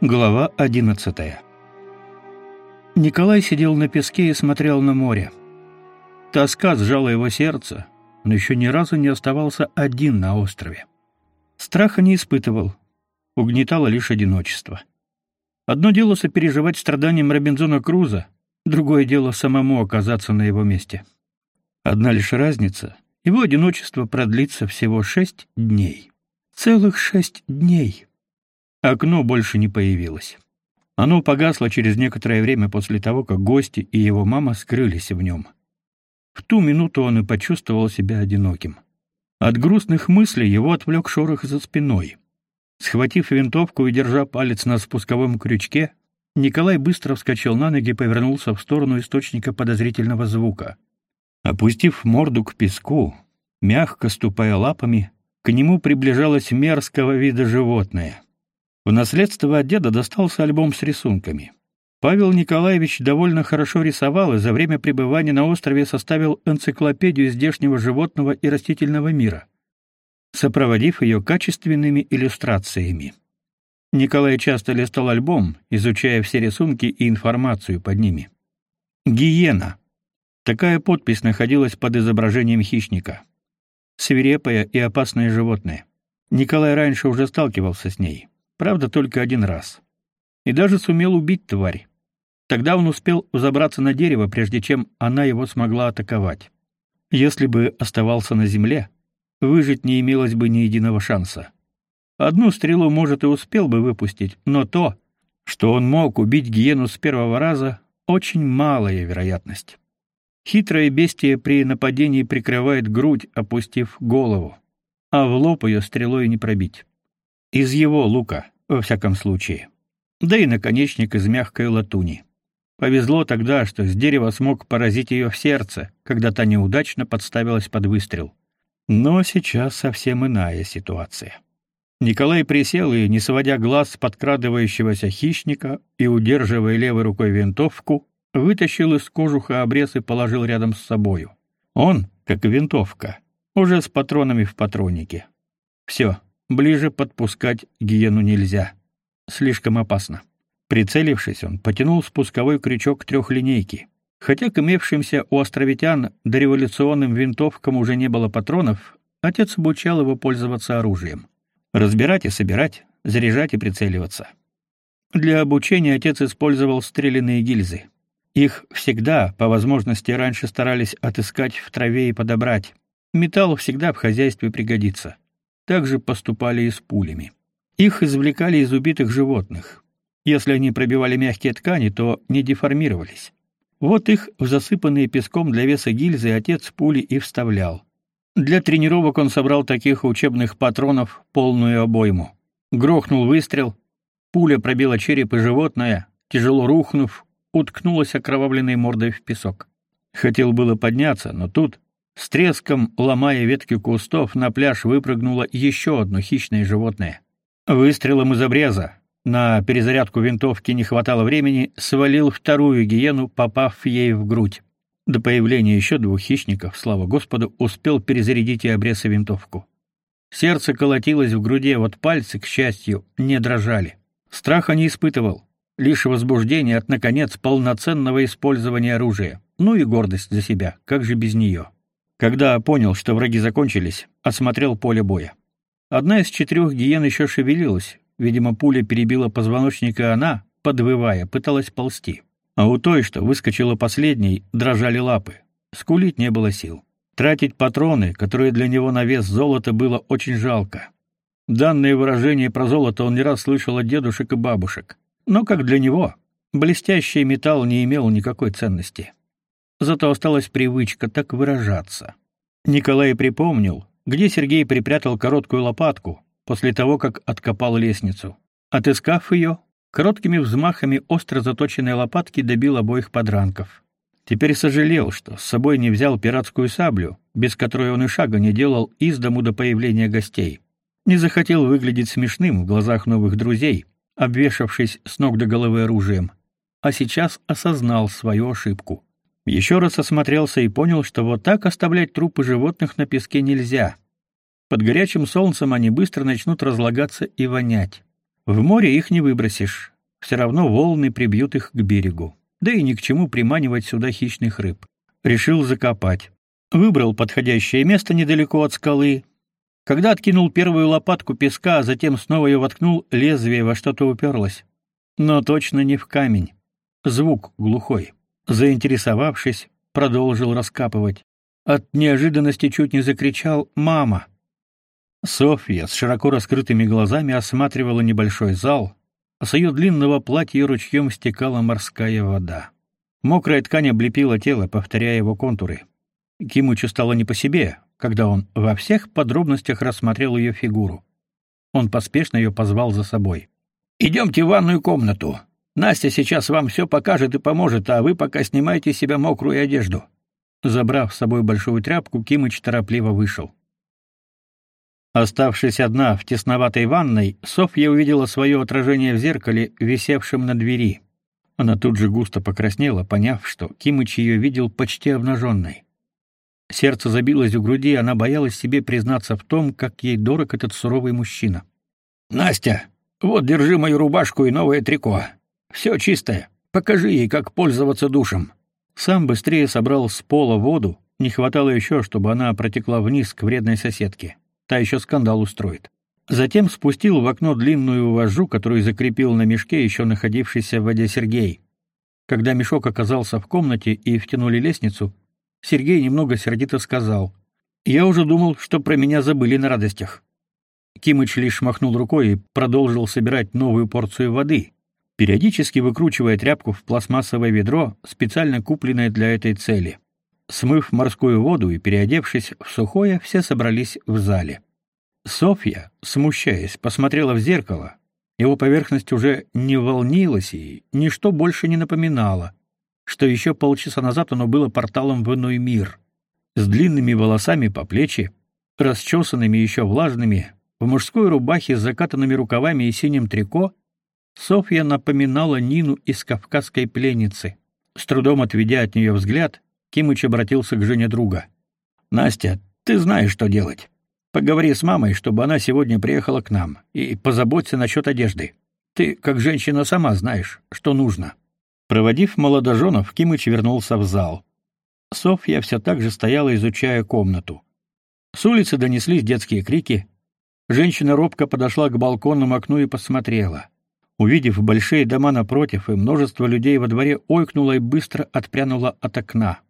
Глава 11. Николай сидел на песке и смотрел на море. Тоска сжала его сердце, но еще ни разу не оставался один на острове. Страха не испытывал, угнетало лишь одиночество. Одно дело сопереживать страданиям Робинзона Круза, другое дело самому оказаться на его месте. Одна лишь разница — его одиночество продлится всего шесть дней. Целых шесть дней. Окно больше не появилось. Оно погасло через некоторое время после того, как гости и его мама скрылись в нем. В ту минуту он и почувствовал себя одиноким. От грустных мыслей его отвлек шорох за спиной. Схватив винтовку и держа палец на спусковом крючке, Николай быстро вскочил на ноги и повернулся в сторону источника подозрительного звука. Опустив морду к песку, мягко ступая лапами, к нему приближалось мерзкого вида животное — в наследство от деда достался альбом с рисунками. Павел Николаевич довольно хорошо рисовал и за время пребывания на острове составил энциклопедию здешнего животного и растительного мира, сопроводив ее качественными иллюстрациями. Николай часто листал альбом, изучая все рисунки и информацию под ними. Гиена. Такая подпись находилась под изображением хищника. Свирепое и опасное животное. Николай раньше уже сталкивался с ней. Правда, только один раз. И даже сумел убить тварь. Тогда он успел забраться на дерево, прежде чем она его смогла атаковать. Если бы оставался на земле, выжить не имелось бы ни единого шанса. Одну стрелу, может, и успел бы выпустить, но то, что он мог убить гиену с первого раза, очень малая вероятность. Хитрое бестие при нападении прикрывает грудь, опустив голову, а в лоб ее стрелой не пробить. Из его лука, во всяком случае. Да и наконечник из мягкой латуни. Повезло тогда, что с дерева смог поразить ее в сердце, когда та неудачно подставилась под выстрел. Но сейчас совсем иная ситуация. Николай присел и, не сводя глаз с подкрадывающегося хищника и удерживая левой рукой винтовку, вытащил из кожуха обрез и положил рядом с собою. Он, как винтовка, уже с патронами в патроннике. Все, Ближе подпускать гиену нельзя. Слишком опасно. Прицелившись, он потянул спусковой крючок трехлинейки. Хотя к имевшимся у островитян дореволюционным винтовкам уже не было патронов, отец обучал его пользоваться оружием. Разбирать и собирать, заряжать и прицеливаться. Для обучения отец использовал стрелянные гильзы. Их всегда, по возможности, раньше старались отыскать в траве и подобрать. Металл всегда в хозяйстве пригодится. Также поступали и с пулями. Их извлекали из убитых животных. Если они пробивали мягкие ткани, то не деформировались. Вот их в засыпанные песком для веса гильзы отец пули и вставлял. Для тренировок он собрал таких учебных патронов полную обойму. Грохнул выстрел, пуля пробила череп и животное, тяжело рухнув, уткнулась окровавленной мордой в песок. Хотел было подняться, но тут с треском, ломая ветки кустов, на пляж выпрыгнуло еще одно хищное животное. Выстрелом из обреза, на перезарядку винтовки не хватало времени, свалил вторую гиену, попав ей в грудь. До появления еще двух хищников, слава Господу, успел перезарядить и обрез и винтовку. Сердце колотилось в груди, вот пальцы, к счастью, не дрожали. Страха не испытывал, лишь возбуждение от наконец полноценного использования оружия. Ну и гордость за себя, как же без нее. Когда понял, что враги закончились, осмотрел поле боя. Одна из четырех гиен еще шевелилась. Видимо, пуля перебила позвоночник, и она, подвывая, пыталась ползти. А у той, что выскочила последней, дрожали лапы. Скулить не было сил. Тратить патроны, которые для него на вес золота, было очень жалко. Данное выражение про золото он не раз слышал от дедушек и бабушек. Но как для него, блестящий металл не имел никакой ценности. Зато осталась привычка так выражаться. Николай припомнил, где Сергей припрятал короткую лопатку после того, как откопал лестницу. Отыскав ее, короткими взмахами остро заточенной лопатки добил обоих подранков. Теперь сожалел, что с собой не взял пиратскую саблю, без которой он и шага не делал из дому до появления гостей. Не захотел выглядеть смешным в глазах новых друзей, обвешавшись с ног до головы оружием, а сейчас осознал свою ошибку. Еще раз осмотрелся и понял, что вот так оставлять трупы животных на песке нельзя. Под горячим солнцем они быстро начнут разлагаться и вонять. В море их не выбросишь, Все равно волны прибьют их к берегу. Да и ни к чему приманивать сюда хищных рыб. Решил закопать. Выбрал подходящее место недалеко от скалы. Когда откинул первую лопатку песка, а затем снова ее воткнул, лезвие во что-то уперлось. Но точно не в камень. Звук глухой. Заинтересовавшись, продолжил раскапывать. От неожиданности чуть не закричал «Мама!». Софья с широко раскрытыми глазами осматривала небольшой зал, а с ее длинного платья ручьем стекала морская вода. Мокрая ткань облепила тело, повторяя его контуры. Кимучу стало не по себе, когда он во всех подробностях рассмотрел ее фигуру. Он поспешно ее позвал за собой. «Идемте в ванную комнату. Настя сейчас вам все покажет и поможет, а вы пока снимайте себя мокрую одежду». Забрав с собой большую тряпку, Кимыч торопливо вышел. Оставшись одна в тесноватой ванной, Софья увидела свое отражение в зеркале, висевшем на двери. Она тут же густо покраснела, поняв, что Кимыч ее видел почти обнаженной. Сердце забилось в груди, она боялась себе признаться в том, как ей дорог этот суровый мужчина. «Настя, вот держи мою рубашку и новое трико. Все чистое. Покажи ей, как пользоваться душем». Сам быстрее собрал с пола воду, не хватало еще, чтобы она протекла вниз к вредной соседке. Та еще скандал устроит. Затем спустил в окно длинную вожжу, которую закрепил на мешке еще находившийся в воде Сергей. Когда мешок оказался в комнате и втянули лестницу, Сергей немного сердито сказал: "Я уже думал, что про меня забыли на радостях". Кимыч лишь махнул рукой и продолжил собирать новую порцию воды, периодически выкручивая тряпку в пластмассовое ведро, специально купленное для этой цели. Смыв морскую воду и переодевшись в сухое, все собрались в зале. Софья, смущаясь, посмотрела в зеркало. Его поверхность уже не волнилась и ничто больше не напоминало что еще полчаса назад оно было порталом в иной мир. С длинными волосами по плечи, расчесанными еще влажными, в мужской рубахе с закатанными рукавами и синим трико, Софья напоминала Нину из «Кавказской пленницы». С трудом отведя от нее взгляд, Кимыч обратился к жене друга. «Настя, ты знаешь, что делать. Поговори с мамой, чтобы она сегодня приехала к нам, и позаботься насчет одежды. Ты, как женщина, сама знаешь, что нужно». Проводив молодоженов, Кимыч вернулся в зал. Софья все так же стояла, изучая комнату. С улицы донеслись детские крики. Женщина робко подошла к балконному окну и посмотрела. Увидев большие дома напротив и множество людей во дворе, ойкнула и быстро отпрянула от окна.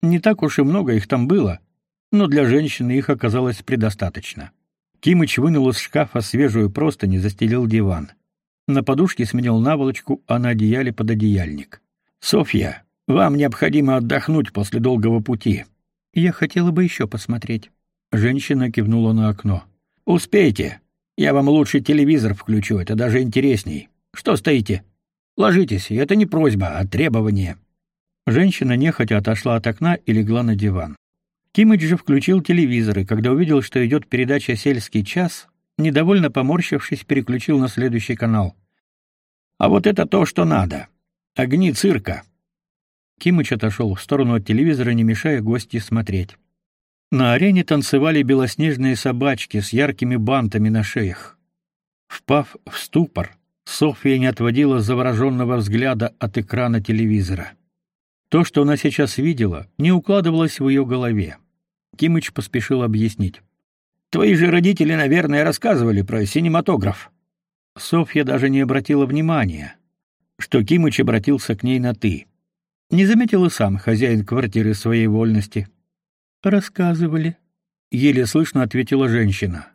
Не так уж и много их там было, но для женщины их оказалось предостаточно. Кимыч вынул из шкафа свежую простынь и застелил диван. На подушке сменил наволочку, а на одеяле пододеяльник. Софья, вам необходимо отдохнуть после долгого пути. Я хотела бы еще посмотреть. Женщина кивнула на окно. Успейте. Я вам лучше телевизор включу, это даже интересней. Что стоите? Ложитесь, это не просьба, а требование. Женщина нехотя отошла от окна и легла на диван. Кимыч же включил телевизор, и когда увидел, что идет передача «Сельский час», недовольно поморщившись, переключил на следующий канал. А вот это то, что надо. Огни цирка. Кимыч отошел в сторону от телевизора, не мешая гости смотреть. На арене танцевали белоснежные собачки с яркими бантами на шеях. Впав в ступор, Софья не отводила завороженного взгляда от экрана телевизора. То, что она сейчас видела, не укладывалось в ее голове. Кимыч поспешил объяснить. Твои же родители, наверное, рассказывали про синематограф. Софья даже не обратила внимания, что Кимыч обратился к ней на ты. Не заметил и сам хозяин квартиры своей вольности. Рассказывали, еле слышно ответила женщина.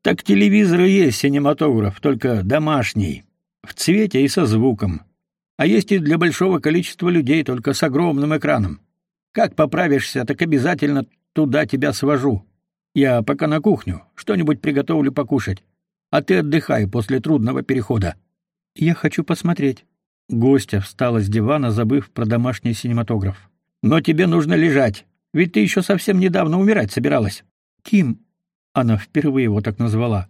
Так телевизор и есть синематограф, только домашний, в цвете и со звуком. А есть и для большого количества людей, только с огромным экраном. Как поправишься, так обязательно туда тебя свожу. Я пока на кухню, что-нибудь приготовлю покушать. А ты отдыхай после трудного перехода. Я хочу посмотреть. Гостья встала с дивана, забыв про домашний синематограф. Но тебе нужно лежать, ведь ты еще совсем недавно умирать собиралась. Ким, она впервые его так назвала.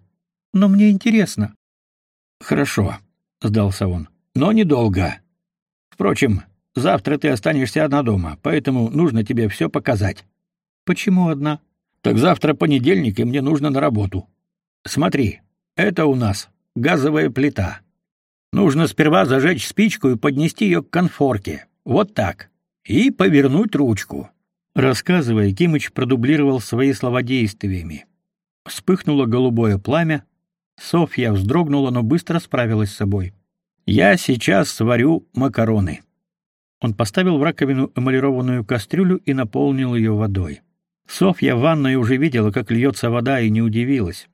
Но мне интересно. Хорошо, сдался он. Но недолго. Впрочем, завтра ты останешься одна дома, поэтому нужно тебе все показать. Почему одна? Так завтра понедельник, и мне нужно на работу. Смотри, это у нас газовая плита. Нужно сперва зажечь спичку и поднести ее к конфорке. Вот так. И повернуть ручку. Рассказывая, Кимыч продублировал свои слова действиями. Вспыхнуло голубое пламя. Софья вздрогнула, но быстро справилась с собой. Я сейчас сварю макароны. Он поставил в раковину эмалированную кастрюлю и наполнил ее водой. Софья в ванной уже видела, как льется вода, и не удивилась.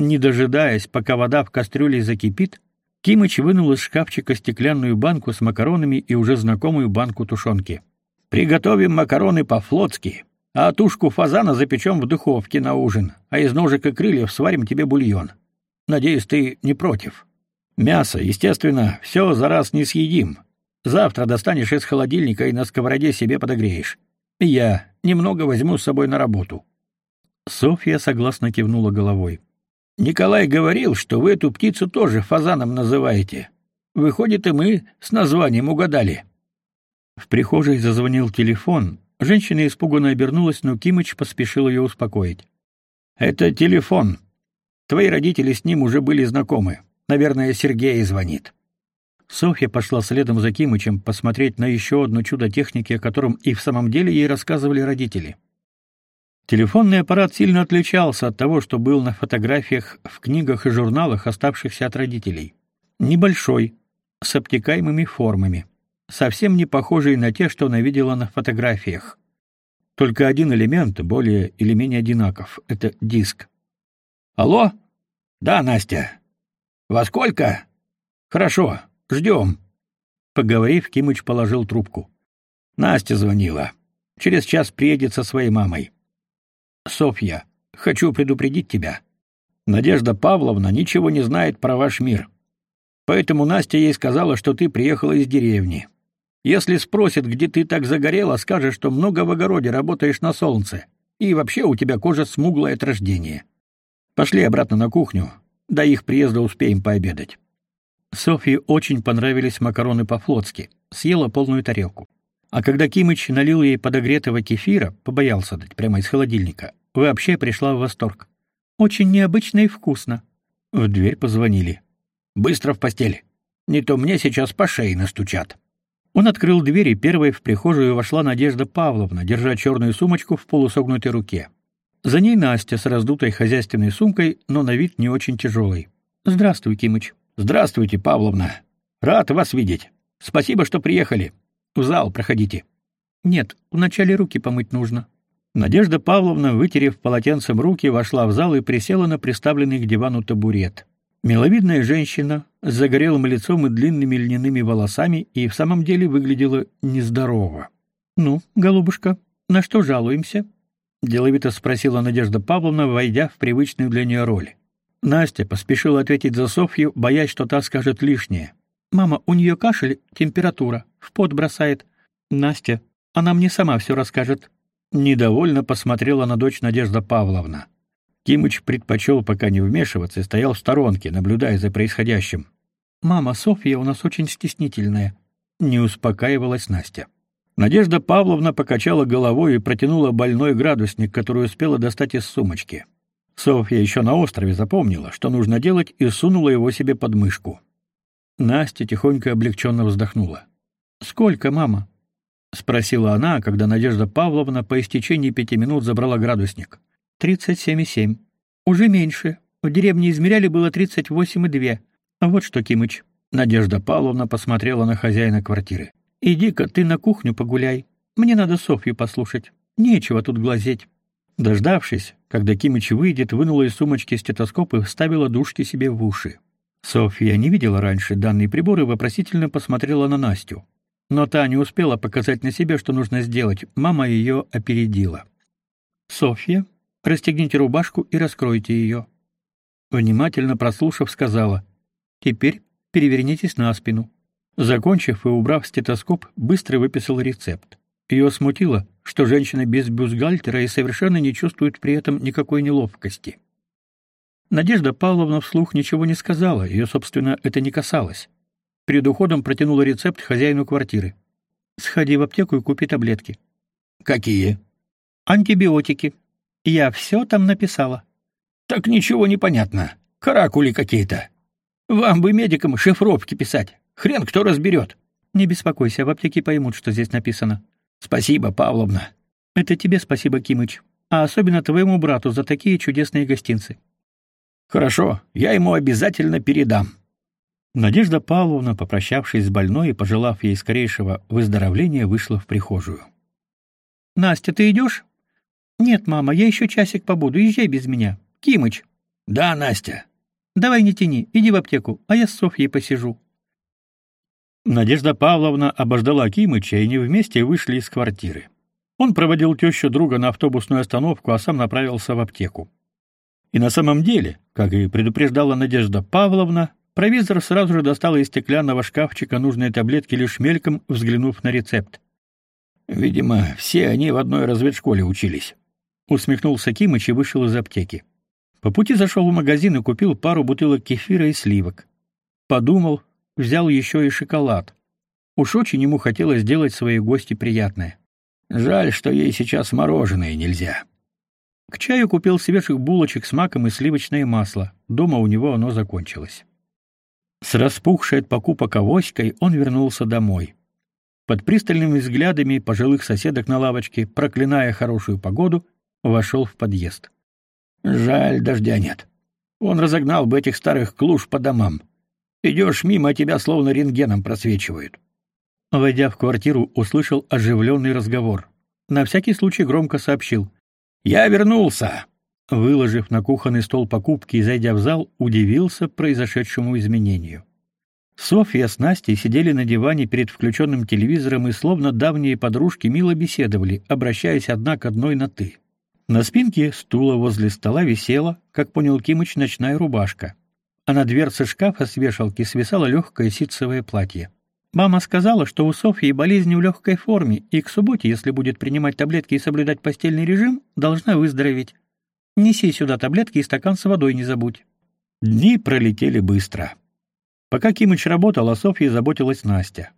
Не дожидаясь, пока вода в кастрюле закипит, Кимыч вынул из шкафчика стеклянную банку с макаронами и уже знакомую банку тушенки. «Приготовим макароны по-флотски, а тушку фазана запечем в духовке на ужин, а из ножек и крыльев сварим тебе бульон. Надеюсь, ты не против. Мясо, естественно, все за раз не съедим. Завтра достанешь из холодильника и на сковороде себе подогреешь. Я немного возьму с собой на работу». Софья согласно кивнула головой. Николай говорил, что вы эту птицу тоже фазаном называете. Выходит, и мы с названием угадали. В прихожей зазвонил телефон. Женщина испуганно обернулась, но Кимыч поспешил ее успокоить. Это телефон. Твои родители с ним уже были знакомы. Наверное, Сергей звонит. Софья пошла следом за Кимычем посмотреть на еще одно чудо техники, о котором и в самом деле ей рассказывали родители. Телефонный аппарат сильно отличался от того, что был на фотографиях в книгах и журналах, оставшихся от родителей. Небольшой, с обтекаемыми формами, совсем не похожий на те, что она видела на фотографиях. Только один элемент более или менее одинаков это диск. Алло? Да, Настя. Во сколько? Хорошо, ждем». Поговорив, Кимыч положил трубку. Настя звонила. Через час приедет со своей мамой. Софья, хочу предупредить тебя. Надежда Павловна ничего не знает про ваш мир. Поэтому Настя ей сказала, что ты приехала из деревни. Если спросит, где ты так загорела, скажешь, что много в огороде работаешь на солнце. И вообще у тебя кожа смуглая от рождения. Пошли обратно на кухню. До их приезда успеем пообедать. Софье очень понравились макароны по-флотски. Съела полную тарелку. А когда Кимыч налил ей подогретого кефира, побоялся дать прямо из холодильника, вообще пришла в восторг. Очень необычно и вкусно. В дверь позвонили. Быстро в постель. Не то мне сейчас по шее настучат. Он открыл дверь, и первой в прихожую вошла Надежда Павловна, держа черную сумочку в полусогнутой руке. За ней Настя с раздутой хозяйственной сумкой, но на вид не очень тяжелой. «Здравствуй, Кимыч». «Здравствуйте, Павловна. Рад вас видеть. Спасибо, что приехали. В зал проходите. Нет, вначале руки помыть нужно. Надежда Павловна, вытерев полотенцем руки, вошла в зал и присела на приставленный к дивану табурет. Миловидная женщина с загорелым лицом и длинными льняными волосами и в самом деле выглядела нездорово. Ну, голубушка, на что жалуемся? деловито спросила Надежда Павловна, войдя в привычную для нее роль. Настя поспешила ответить за Софью, боясь, что та скажет лишнее. Мама, у нее кашель, температура, в пот бросает. Настя, она мне сама все расскажет. Недовольно посмотрела на дочь Надежда Павловна. Кимыч предпочел пока не вмешиваться и стоял в сторонке, наблюдая за происходящим. Мама, Софья у нас очень стеснительная, не успокаивалась Настя. Надежда Павловна покачала головой и протянула больной градусник, который успела достать из сумочки. Софья еще на острове запомнила, что нужно делать, и сунула его себе под мышку. Настя тихонько облегченно вздохнула. Сколько, мама? спросила она, когда Надежда Павловна по истечении пяти минут забрала градусник. Тридцать семь и семь. Уже меньше. В деревне измеряли было тридцать восемь и две. А вот что, Кимыч. Надежда Павловна посмотрела на хозяина квартиры. Иди-ка ты на кухню погуляй. Мне надо Софью послушать. Нечего тут глазеть. Дождавшись, когда Кимыч выйдет, вынула из сумочки стетоскоп и вставила дужки себе в уши. Софья не видела раньше данный прибор и вопросительно посмотрела на Настю. Но та не успела показать на себе, что нужно сделать. Мама ее опередила. «Софья, расстегните рубашку и раскройте ее». Внимательно прослушав, сказала. «Теперь перевернитесь на спину». Закончив и убрав стетоскоп, быстро выписал рецепт. Ее смутило, что женщина без бюстгальтера и совершенно не чувствует при этом никакой неловкости. Надежда Павловна вслух ничего не сказала, ее, собственно, это не касалось. Перед уходом протянула рецепт хозяину квартиры. Сходи в аптеку и купи таблетки. Какие? Антибиотики. Я все там написала. Так ничего не понятно. Каракули какие-то. Вам бы медикам шифровки писать. Хрен кто разберет. Не беспокойся, в аптеке поймут, что здесь написано. Спасибо, Павловна. Это тебе спасибо, Кимыч, а особенно твоему брату за такие чудесные гостинцы. Хорошо, я ему обязательно передам. Надежда Павловна, попрощавшись с больной и пожелав ей скорейшего выздоровления, вышла в прихожую. Настя, ты идешь? Нет, мама, я еще часик побуду, езжай без меня. Кимыч. Да, Настя. Давай не тяни, иди в аптеку, а я с Софьей посижу. Надежда Павловна обождала Кимыча, и они вместе вышли из квартиры. Он проводил тещу друга на автобусную остановку, а сам направился в аптеку. И на самом деле, как и предупреждала Надежда Павловна, провизор сразу же достал из стеклянного шкафчика нужные таблетки, лишь мельком взглянув на рецепт. Видимо, все они в одной разведшколе учились. Усмехнулся Кимыч и вышел из аптеки. По пути зашел в магазин и купил пару бутылок кефира и сливок. Подумал, взял еще и шоколад. Уж очень ему хотелось сделать своей гости приятное. Жаль, что ей сейчас мороженое нельзя. К чаю купил свежих булочек с маком и сливочное масло. Дома у него оно закончилось. С распухшей от покупок авоськой он вернулся домой. Под пристальными взглядами пожилых соседок на лавочке, проклиная хорошую погоду, вошел в подъезд. Жаль, дождя нет. Он разогнал бы этих старых клуш по домам. Идешь мимо, тебя словно рентгеном просвечивают. Войдя в квартиру, услышал оживленный разговор. На всякий случай громко сообщил: "Я вернулся". Выложив на кухонный стол покупки и зайдя в зал, удивился произошедшему изменению. Софья с Настей сидели на диване перед включенным телевизором и словно давние подружки мило беседовали, обращаясь одна к одной на ты. На спинке стула возле стола висела, как понял Кимыч, ночная рубашка, а на дверце шкафа с вешалки свисало легкое ситцевое платье. Мама сказала, что у Софьи болезнь в легкой форме, и к субботе, если будет принимать таблетки и соблюдать постельный режим, должна выздороветь. Неси сюда таблетки и стакан с водой не забудь. Дни пролетели быстро. Пока Кимыч работал, о Софье заботилась Настя.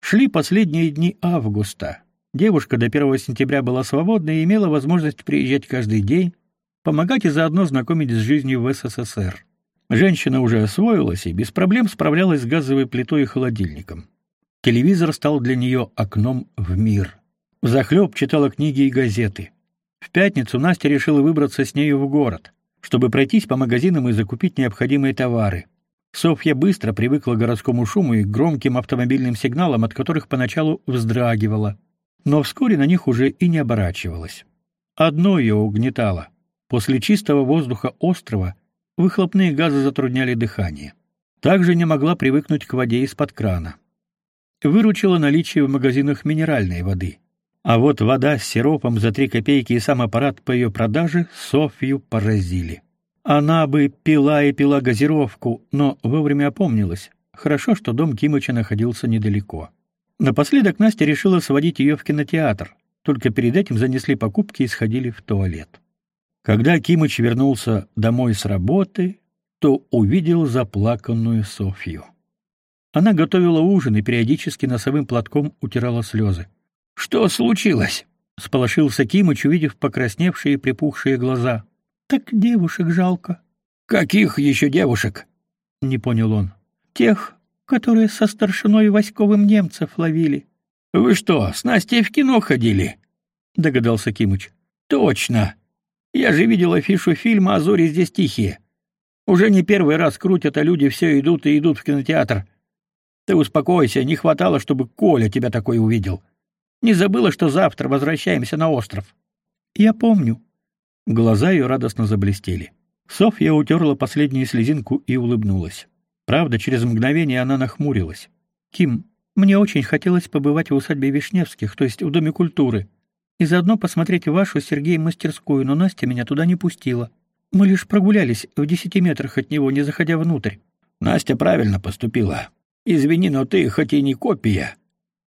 Шли последние дни августа. Девушка до 1 сентября была свободна и имела возможность приезжать каждый день, помогать и заодно знакомить с жизнью в СССР. Женщина уже освоилась и без проблем справлялась с газовой плитой и холодильником. Телевизор стал для нее окном в мир. Захлеб читала книги и газеты. В пятницу Настя решила выбраться с нею в город, чтобы пройтись по магазинам и закупить необходимые товары. Софья быстро привыкла к городскому шуму и громким автомобильным сигналам, от которых поначалу вздрагивала, но вскоре на них уже и не оборачивалась. Одно ее угнетало. После чистого воздуха острова выхлопные газы затрудняли дыхание. Также не могла привыкнуть к воде из-под крана выручило наличие в магазинах минеральной воды. А вот вода с сиропом за три копейки и сам аппарат по ее продаже Софью поразили. Она бы пила и пила газировку, но вовремя опомнилась. Хорошо, что дом Кимыча находился недалеко. Напоследок Настя решила сводить ее в кинотеатр. Только перед этим занесли покупки и сходили в туалет. Когда Кимыч вернулся домой с работы, то увидел заплаканную Софью. Она готовила ужин и периодически носовым платком утирала слезы. Что случилось? сполошился Кимыч, увидев покрасневшие и припухшие глаза. Так девушек жалко. Каких еще девушек? не понял он. Тех, которые со старшиной Васьковым немцев ловили. Вы что, с Настей в кино ходили? догадался Кимыч. Точно. Я же видел афишу фильма «А зори здесь тихие». Уже не первый раз крутят, а люди все идут и идут в кинотеатр. Ты успокойся, не хватало, чтобы Коля тебя такой увидел. Не забыла, что завтра возвращаемся на остров. Я помню. Глаза ее радостно заблестели. Софья утерла последнюю слезинку и улыбнулась. Правда, через мгновение она нахмурилась. Ким, мне очень хотелось побывать в усадьбе Вишневских, то есть в доме культуры, и заодно посмотреть вашу Сергея мастерскую, но Настя меня туда не пустила. Мы лишь прогулялись в десяти метрах от него, не заходя внутрь. Настя правильно поступила. Извини, но ты хоть и не копия,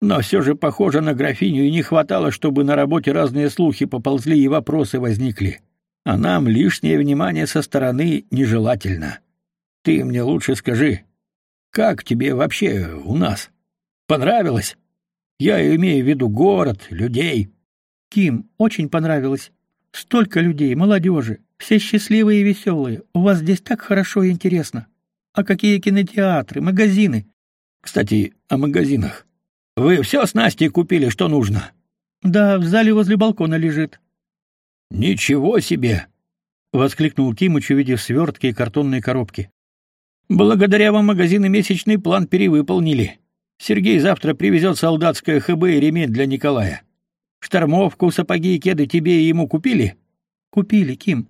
но все же похожа на графиню, и не хватало, чтобы на работе разные слухи поползли и вопросы возникли. А нам лишнее внимание со стороны нежелательно. Ты мне лучше скажи, как тебе вообще у нас? Понравилось? Я имею в виду город, людей. Ким, очень понравилось. Столько людей, молодежи, все счастливые и веселые. У вас здесь так хорошо и интересно. А какие кинотеатры, магазины? Кстати, о магазинах. Вы все с Настей купили, что нужно? Да, в зале возле балкона лежит. Ничего себе, воскликнул Кимыч, увидев свертки и картонные коробки. Благодаря вам магазины месячный план перевыполнили. Сергей завтра привезет солдатское ХБ и ремень для Николая. Штормовку, сапоги и кеды тебе и ему купили? Купили, Ким.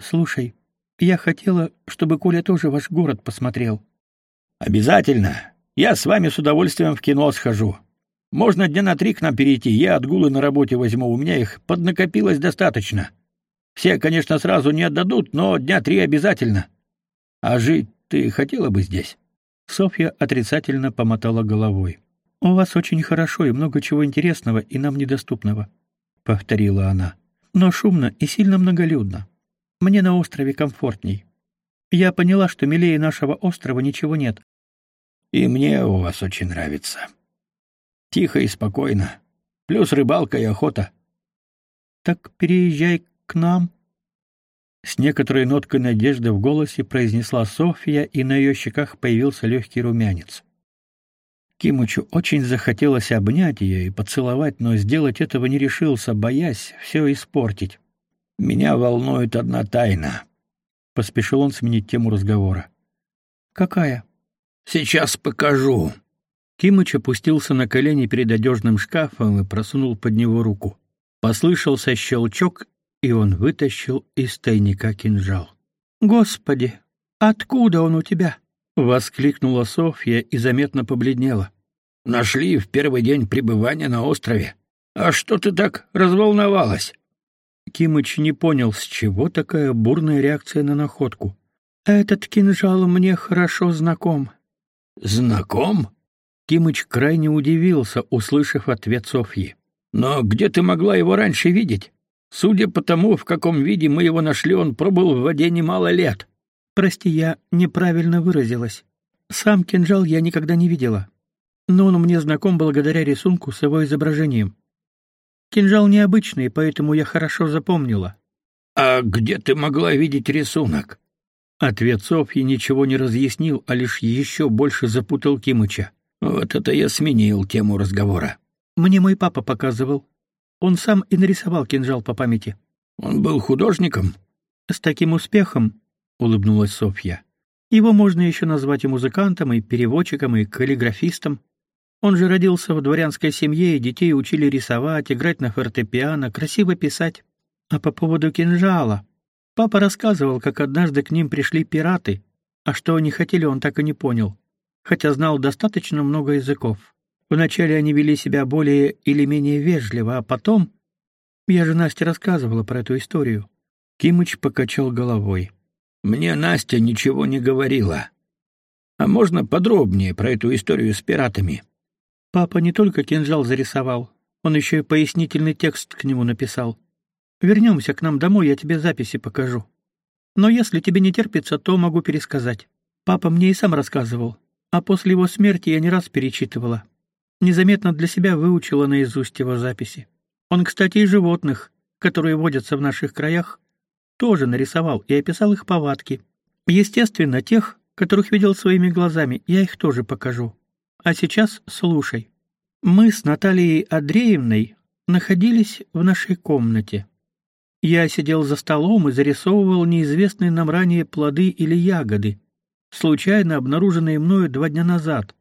Слушай, я хотела, чтобы Коля тоже ваш город посмотрел. Обязательно. Я с вами с удовольствием в кино схожу. Можно дня на три к нам перейти. Я отгулы на работе возьму, у меня их поднакопилось достаточно. Все, конечно, сразу не отдадут, но дня три обязательно. А жить ты хотела бы здесь? Софья отрицательно помотала головой. У вас очень хорошо и много чего интересного и нам недоступного, повторила она. Но шумно и сильно многолюдно. Мне на острове комфортней. Я поняла, что милее нашего острова ничего нет. И мне у вас очень нравится. Тихо и спокойно. Плюс рыбалка и охота. Так переезжай к нам. С некоторой ноткой надежды в голосе произнесла Софья, и на ее щеках появился легкий румянец. Кимучу очень захотелось обнять ее и поцеловать, но сделать этого не решился, боясь все испортить. Меня волнует одна тайна. Поспешил он сменить тему разговора. Какая? Сейчас покажу. Кимыч опустился на колени перед одежным шкафом и просунул под него руку. Послышался щелчок, и он вытащил из тайника кинжал. Господи, откуда он у тебя? воскликнула Софья и заметно побледнела. Нашли в первый день пребывания на острове. А что ты так разволновалась? Кимыч не понял, с чего такая бурная реакция на находку. Этот кинжал мне хорошо знаком. Знаком? Кимыч крайне удивился, услышав ответ Софьи. Но где ты могла его раньше видеть? Судя по тому, в каком виде мы его нашли, он пробыл в воде немало лет. Прости, я неправильно выразилась. Сам кинжал я никогда не видела, но он мне знаком благодаря рисунку с его изображением. Кинжал необычный, поэтому я хорошо запомнила. А где ты могла видеть рисунок? Ответ Софьи ничего не разъяснил, а лишь еще больше запутал Кимыча. Вот это я сменил тему разговора. Мне мой папа показывал. Он сам и нарисовал кинжал по памяти. Он был художником? С таким успехом, улыбнулась Софья. Его можно еще назвать и музыкантом, и переводчиком, и каллиграфистом. Он же родился в дворянской семье, и детей учили рисовать, играть на фортепиано, красиво писать. А по поводу кинжала. Папа рассказывал, как однажды к ним пришли пираты, а что они хотели, он так и не понял, хотя знал достаточно много языков. Вначале они вели себя более или менее вежливо, а потом... Я же Насте рассказывала про эту историю. Кимыч покачал головой. «Мне Настя ничего не говорила. А можно подробнее про эту историю с пиратами?» Папа не только кинжал зарисовал, он еще и пояснительный текст к нему написал. Вернемся к нам домой, я тебе записи покажу. Но если тебе не терпится, то могу пересказать. Папа мне и сам рассказывал, а после его смерти я не раз перечитывала. Незаметно для себя выучила наизусть его записи. Он, кстати, и животных, которые водятся в наших краях, тоже нарисовал и описал их повадки. Естественно, тех, которых видел своими глазами, я их тоже покажу. А сейчас слушай. Мы с Натальей Андреевной находились в нашей комнате. Я сидел за столом и зарисовывал неизвестные нам ранее плоды или ягоды, случайно обнаруженные мною два дня назад,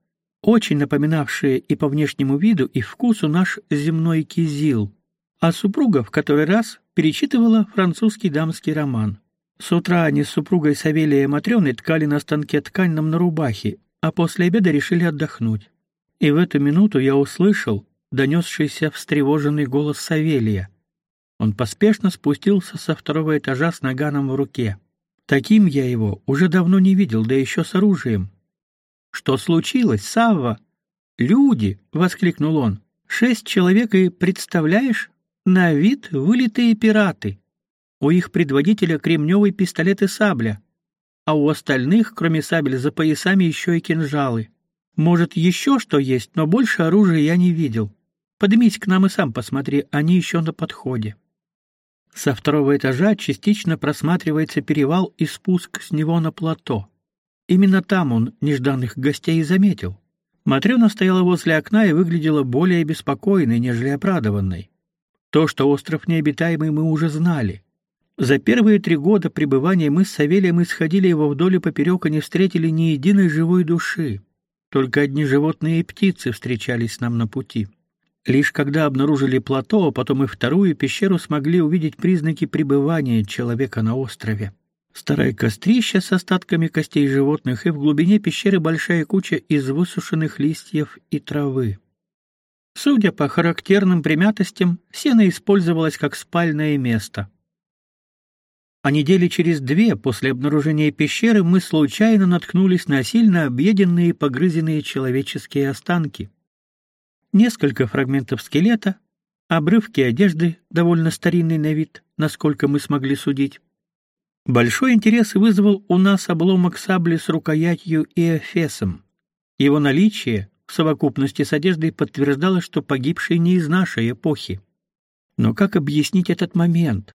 очень напоминавшие и по внешнему виду, и вкусу наш земной кизил. А супруга в который раз перечитывала французский дамский роман. С утра они с супругой Савелия Матрёной ткали на станке ткань нам на рубахе, а после обеда решили отдохнуть. И в эту минуту я услышал донесшийся встревоженный голос Савелия. Он поспешно спустился со второго этажа с наганом в руке. Таким я его уже давно не видел, да еще с оружием. Что случилось, Савва? Люди, воскликнул он. Шесть человек и представляешь, на вид вылитые пираты. У их предводителя кремневый пистолет и сабля а у остальных, кроме сабель за поясами, еще и кинжалы. Может, еще что есть, но больше оружия я не видел. Поднимись к нам и сам посмотри, они еще на подходе. Со второго этажа частично просматривается перевал и спуск с него на плато. Именно там он нежданных гостей заметил. Матрёна стояла возле окна и выглядела более беспокойной, нежели обрадованной. То, что остров необитаемый, мы уже знали. За первые три года пребывания мы с Савелием исходили его вдоль и поперек и не встретили ни единой живой души. Только одни животные и птицы встречались нам на пути. Лишь когда обнаружили плато, а потом и вторую пещеру, смогли увидеть признаки пребывания человека на острове. Старое кострище с остатками костей животных и в глубине пещеры большая куча из высушенных листьев и травы. Судя по характерным примятостям, сено использовалось как спальное место. А недели через две после обнаружения пещеры мы случайно наткнулись на сильно объеденные и погрызенные человеческие останки несколько фрагментов скелета, обрывки одежды, довольно старинной на вид, насколько мы смогли судить. Большой интерес вызвал у нас обломок сабли с рукоятью и эфесом. Его наличие в совокупности с одеждой подтверждало, что погибший не из нашей эпохи. Но как объяснить этот момент?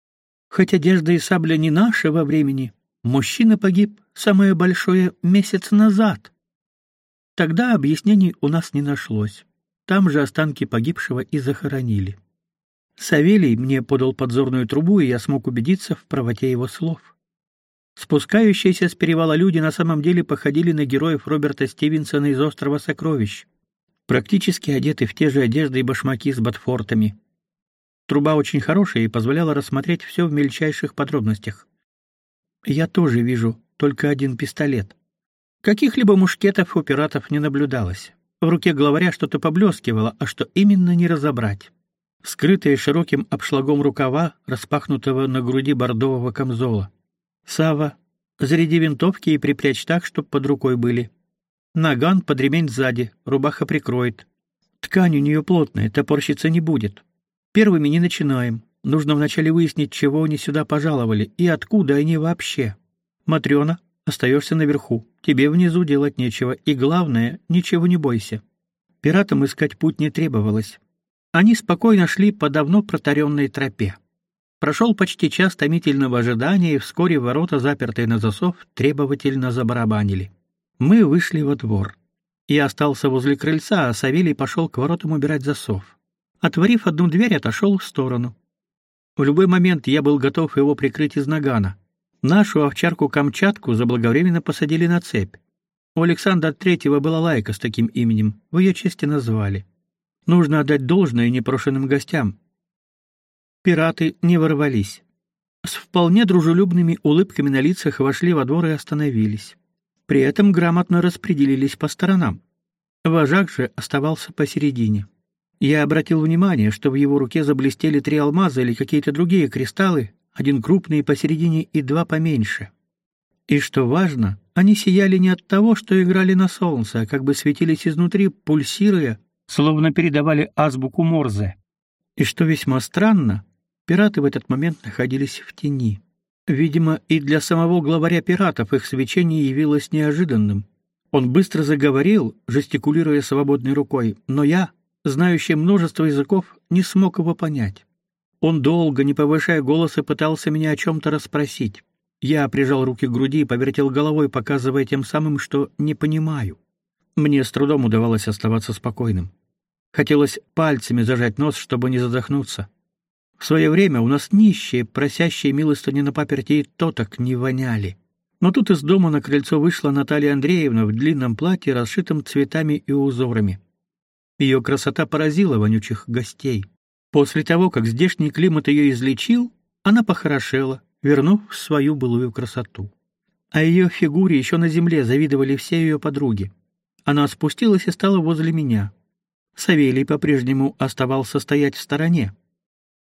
Хоть одежда и сабля не нашего времени, мужчина погиб самое большое месяц назад. Тогда объяснений у нас не нашлось. Там же останки погибшего и захоронили. Савелий мне подал подзорную трубу, и я смог убедиться в правоте его слов. Спускающиеся с перевала люди на самом деле походили на героев Роберта Стивенсона из острова Сокровищ, практически одеты в те же одежды и башмаки с ботфортами. Труба очень хорошая и позволяла рассмотреть все в мельчайших подробностях. Я тоже вижу только один пистолет. Каких-либо мушкетов у пиратов не наблюдалось. В руке главаря что-то поблескивало, а что именно не разобрать. Скрытые широким обшлагом рукава, распахнутого на груди бордового камзола. Сава, заряди винтовки и припрячь так, чтоб под рукой были. Наган под ремень сзади, рубаха прикроет. Ткань у нее плотная, топорщиться не будет. Первыми не начинаем. Нужно вначале выяснить, чего они сюда пожаловали и откуда они вообще. Матрёна, Остаешься наверху. Тебе внизу делать нечего, и главное, ничего не бойся. Пиратам искать путь не требовалось. Они спокойно шли по давно протаренной тропе. Прошел почти час томительного ожидания, и вскоре ворота, запертые на засов, требовательно забарабанили. Мы вышли во двор. Я остался возле крыльца, а Савелий пошел к воротам убирать засов. Отворив одну дверь, отошел в сторону. В любой момент я был готов его прикрыть из нагана. Нашу овчарку-камчатку заблаговременно посадили на цепь. У Александра Третьего была лайка с таким именем, в ее честь назвали. Нужно отдать должное непрошенным гостям. Пираты не ворвались. С вполне дружелюбными улыбками на лицах вошли во двор и остановились. При этом грамотно распределились по сторонам. Вожак же оставался посередине. Я обратил внимание, что в его руке заблестели три алмаза или какие-то другие кристаллы, один крупный посередине и два поменьше. И что важно, они сияли не от того, что играли на солнце, а как бы светились изнутри, пульсируя, словно передавали азбуку Морзе. И что весьма странно, пираты в этот момент находились в тени. Видимо, и для самого главаря пиратов их свечение явилось неожиданным. Он быстро заговорил, жестикулируя свободной рукой, но я, знающий множество языков, не смог его понять. Он долго, не повышая голоса, пытался меня о чем-то расспросить. Я прижал руки к груди и повертел головой, показывая тем самым, что не понимаю. Мне с трудом удавалось оставаться спокойным. Хотелось пальцами зажать нос, чтобы не задохнуться. В свое время у нас нищие, просящие милостыню на паперти, то так не воняли. Но тут из дома на крыльцо вышла Наталья Андреевна в длинном платье, расшитом цветами и узорами. Ее красота поразила вонючих гостей. После того, как здешний климат ее излечил, она похорошела, вернув свою былую красоту. А ее фигуре еще на земле завидовали все ее подруги. Она спустилась и стала возле меня. Савелий по-прежнему оставался стоять в стороне.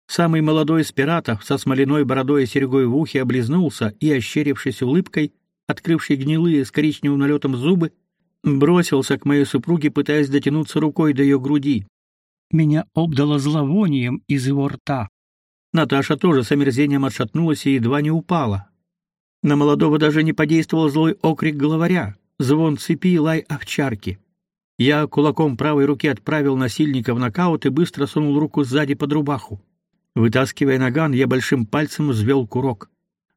Самый молодой из пиратов со смоляной бородой и серьгой в ухе облизнулся и, ощерившись улыбкой, открывший гнилые с коричневым налетом зубы, бросился к моей супруге, пытаясь дотянуться рукой до ее груди. Меня обдало зловонием из его рта. Наташа тоже с омерзением отшатнулась и едва не упала. На молодого даже не подействовал злой окрик главаря, звон цепи и лай овчарки. Я кулаком правой руки отправил насильника в нокаут и быстро сунул руку сзади под рубаху. Вытаскивая наган, я большим пальцем взвел курок.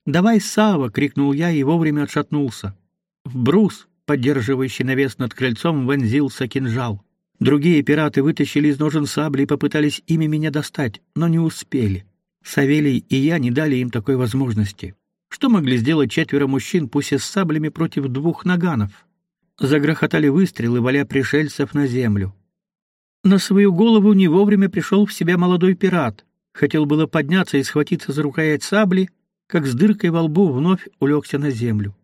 "Давай, Сава!" крикнул я и вовремя отшатнулся. В брус, поддерживающий навес над крыльцом, вонзился кинжал. Другие пираты вытащили из ножен сабли и попытались ими меня достать, но не успели. Савелий и я не дали им такой возможности. Что могли сделать четверо мужчин, пусть и с саблями против двух наганов? Загрохотали выстрелы, валя пришельцев на землю. На свою голову не вовремя пришел в себя молодой пират. Хотел было подняться и схватиться за рукоять сабли, как с дыркой во лбу вновь улегся на землю.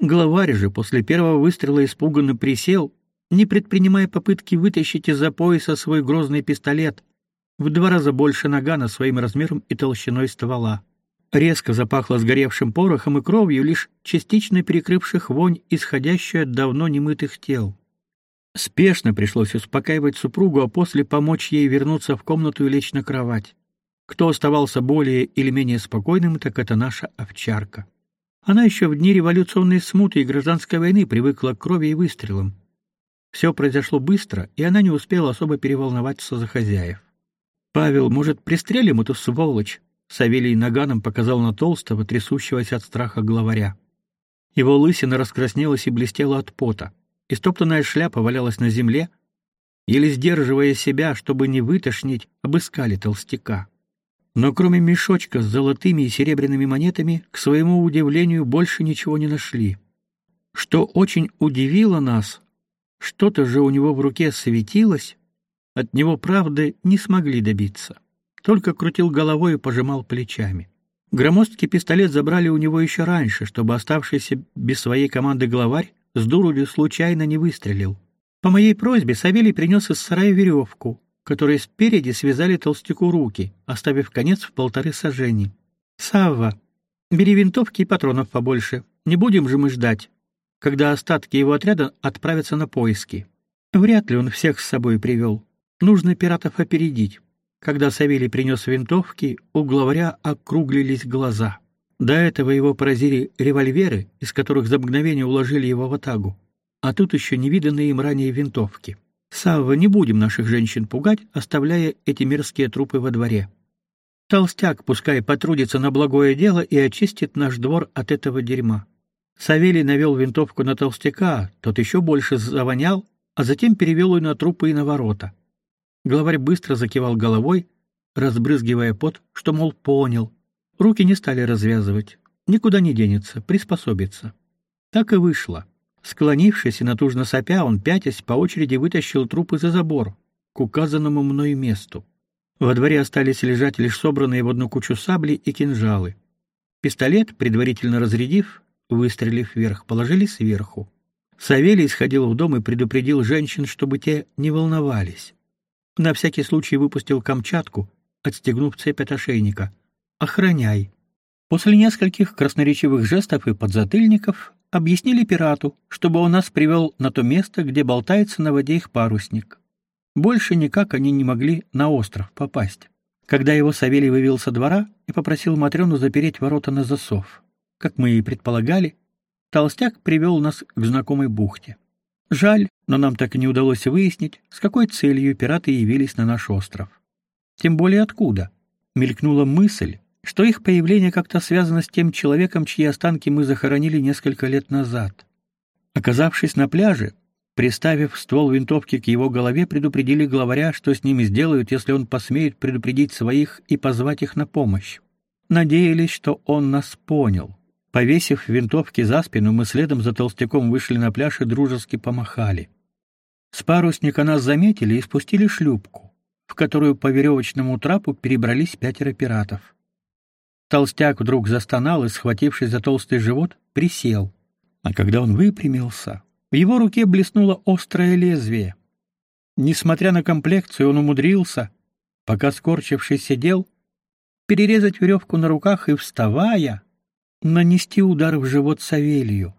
Главарь же после первого выстрела испуганно присел, не предпринимая попытки вытащить из-за пояса свой грозный пистолет, в два раза больше нагана своим размером и толщиной ствола. Резко запахло сгоревшим порохом и кровью, лишь частично перекрывших вонь, исходящую от давно немытых тел. Спешно пришлось успокаивать супругу, а после помочь ей вернуться в комнату и лечь на кровать. Кто оставался более или менее спокойным, так это наша овчарка. Она еще в дни революционной смуты и гражданской войны привыкла к крови и выстрелам. Все произошло быстро, и она не успела особо переволноваться за хозяев. Павел, может, пристрелим эту сволочь? Савелий наганом показал на толстого, трясущегося от страха главаря. Его лысина раскраснелась и блестела от пота. Истоптанная шляпа валялась на земле, еле сдерживая себя, чтобы не вытошнить, обыскали толстяка. Но кроме мешочка с золотыми и серебряными монетами, к своему удивлению, больше ничего не нашли. Что очень удивило нас, что-то же у него в руке светилось, от него правды не смогли добиться. Только крутил головой и пожимал плечами. Громоздкий пистолет забрали у него еще раньше, чтобы оставшийся без своей команды главарь с дуру случайно не выстрелил. По моей просьбе Савелий принес из сарая веревку, которой спереди связали толстяку руки, оставив конец в полторы сажени. «Савва, бери винтовки и патронов побольше. Не будем же мы ждать, когда остатки его отряда отправятся на поиски. Вряд ли он всех с собой привел. Нужно пиратов опередить. Когда Савелий принес винтовки, у главаря округлились глаза. До этого его поразили револьверы, из которых за мгновение уложили его в атагу. А тут еще невиданные им ранее винтовки. Савва, не будем наших женщин пугать, оставляя эти мерзкие трупы во дворе. Толстяк пускай потрудится на благое дело и очистит наш двор от этого дерьма. Савелий навел винтовку на толстяка, тот еще больше завонял, а затем перевел ее на трупы и на ворота. Главарь быстро закивал головой, разбрызгивая пот, что, мол, понял. Руки не стали развязывать. Никуда не денется, приспособится. Так и вышло. Склонившись и натужно сопя, он, пятясь, по очереди вытащил трупы за забор, к указанному мной месту. Во дворе остались лежать лишь собранные в одну кучу сабли и кинжалы. Пистолет, предварительно разрядив, выстрелив вверх, положили сверху. Савелий сходил в дом и предупредил женщин, чтобы те не волновались. На всякий случай выпустил Камчатку, отстегнув цепь от ошейника. «Охраняй». После нескольких красноречивых жестов и подзатыльников объяснили пирату, чтобы он нас привел на то место, где болтается на воде их парусник. Больше никак они не могли на остров попасть. Когда его Савелий вывел со двора и попросил Матрёну запереть ворота на засов. Как мы и предполагали, толстяк привел нас к знакомой бухте. Жаль, но нам так и не удалось выяснить, с какой целью пираты явились на наш остров. Тем более откуда. Мелькнула мысль, что их появление как-то связано с тем человеком, чьи останки мы захоронили несколько лет назад. Оказавшись на пляже, приставив ствол винтовки к его голове, предупредили главаря, что с ними сделают, если он посмеет предупредить своих и позвать их на помощь. Надеялись, что он нас понял. Повесив винтовки за спину, мы следом за толстяком вышли на пляж и дружески помахали. С парусника нас заметили и спустили шлюпку, в которую по веревочному трапу перебрались пятеро пиратов. Толстяк вдруг застонал и, схватившись за толстый живот, присел. А когда он выпрямился, в его руке блеснуло острое лезвие. Несмотря на комплекцию, он умудрился, пока скорчившись сидел, перерезать веревку на руках и, вставая, нанести удар в живот Савелью.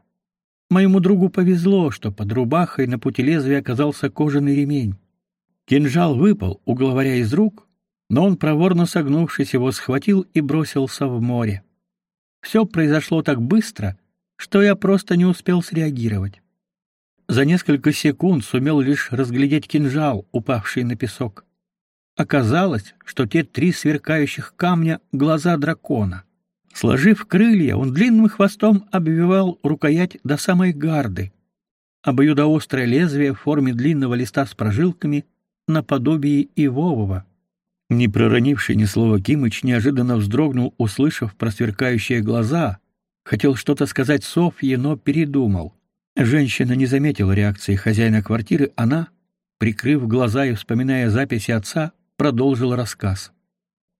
Моему другу повезло, что под рубахой на пути лезвия оказался кожаный ремень. Кинжал выпал у главаря из рук, но он, проворно согнувшись, его схватил и бросился в море. Все произошло так быстро, что я просто не успел среагировать. За несколько секунд сумел лишь разглядеть кинжал, упавший на песок. Оказалось, что те три сверкающих камня — глаза дракона. Сложив крылья, он длинным хвостом обвивал рукоять до самой гарды. Обоюдоострое лезвие в форме длинного листа с прожилками наподобие ивового. Не проронивший ни слова Кимыч неожиданно вздрогнул, услышав про сверкающие глаза. Хотел что-то сказать Софье, но передумал. Женщина не заметила реакции хозяина квартиры, она, прикрыв глаза и вспоминая записи отца, продолжила рассказ.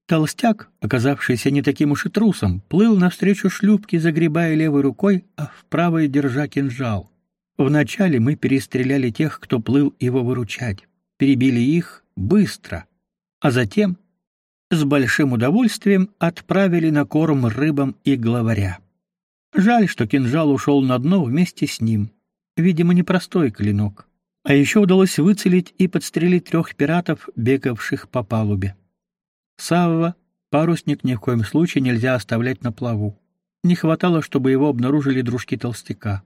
Толстяк, оказавшийся не таким уж и трусом, плыл навстречу шлюпке, загребая левой рукой, а в правой держа кинжал. Вначале мы перестреляли тех, кто плыл его выручать, перебили их быстро, а затем с большим удовольствием отправили на корм рыбам и главаря. Жаль, что кинжал ушел на дно вместе с ним. Видимо, непростой клинок. А еще удалось выцелить и подстрелить трех пиратов, бегавших по палубе. Савва, парусник ни в коем случае нельзя оставлять на плаву. Не хватало, чтобы его обнаружили дружки толстяка.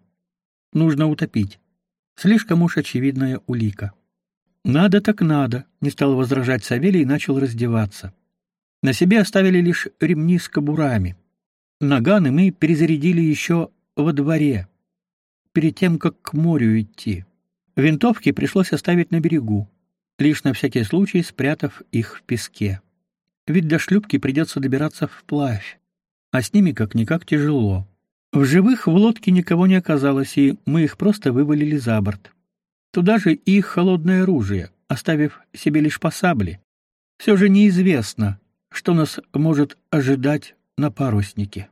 Нужно утопить. Слишком уж очевидная улика. Надо так надо, не стал возражать Савелий и начал раздеваться. На себе оставили лишь ремни с кобурами. Наганы мы перезарядили еще во дворе, перед тем как к морю идти. Винтовки пришлось оставить на берегу, лишь на всякий случай спрятав их в песке. Ведь до шлюпки придется добираться вплавь, а с ними как никак тяжело. В живых в лодке никого не оказалось, и мы их просто вывалили за борт. Туда же и их холодное оружие, оставив себе лишь по сабле. Все же неизвестно, что нас может ожидать на паруснике.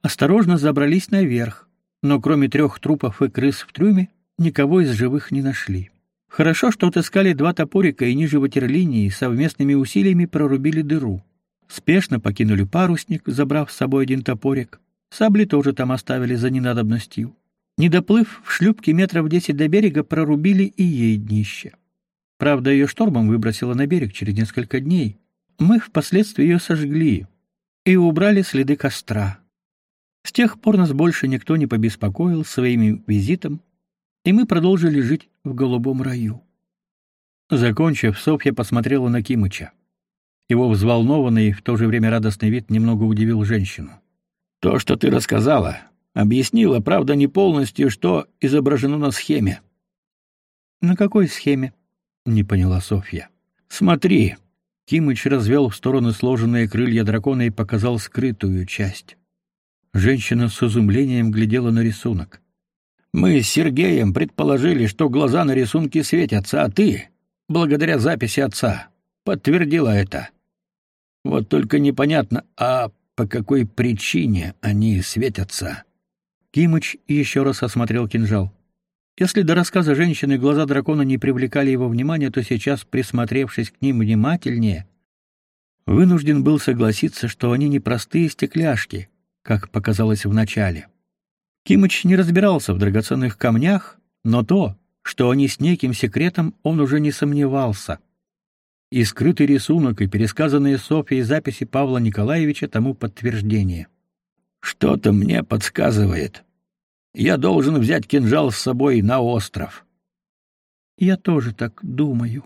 Осторожно забрались наверх, но кроме трех трупов и крыс в трюме никого из живых не нашли. Хорошо, что отыскали два топорика и ниже ватерлинии совместными усилиями прорубили дыру. Спешно покинули парусник, забрав с собой один топорик. Сабли тоже там оставили за ненадобностью. Не доплыв в шлюпке метров десять до берега, прорубили и ей днище. Правда, ее штормом выбросило на берег через несколько дней. Мы впоследствии ее сожгли и убрали следы костра. С тех пор нас больше никто не побеспокоил своим визитом, и мы продолжили жить в голубом раю. Закончив, Софья посмотрела на Кимыча. Его взволнованный и в то же время радостный вид немного удивил женщину. То, что ты рассказала, объяснила, правда, не полностью, что изображено на схеме. На какой схеме? не поняла Софья. Смотри. Кимыч развел в стороны сложенные крылья дракона и показал скрытую часть. Женщина с изумлением глядела на рисунок. Мы с Сергеем предположили, что глаза на рисунке светятся, а ты, благодаря записи отца, подтвердила это. Вот только непонятно, а по какой причине они светятся? Кимыч еще раз осмотрел кинжал. Если до рассказа женщины глаза дракона не привлекали его внимания, то сейчас, присмотревшись к ним внимательнее, вынужден был согласиться, что они не простые стекляшки, как показалось вначале. Кимыч не разбирался в драгоценных камнях, но то, что они с неким секретом, он уже не сомневался. И скрытый рисунок, и пересказанные Софьей записи Павла Николаевича тому подтверждение. «Что-то мне подсказывает. Я должен взять кинжал с собой на остров». «Я тоже так думаю»,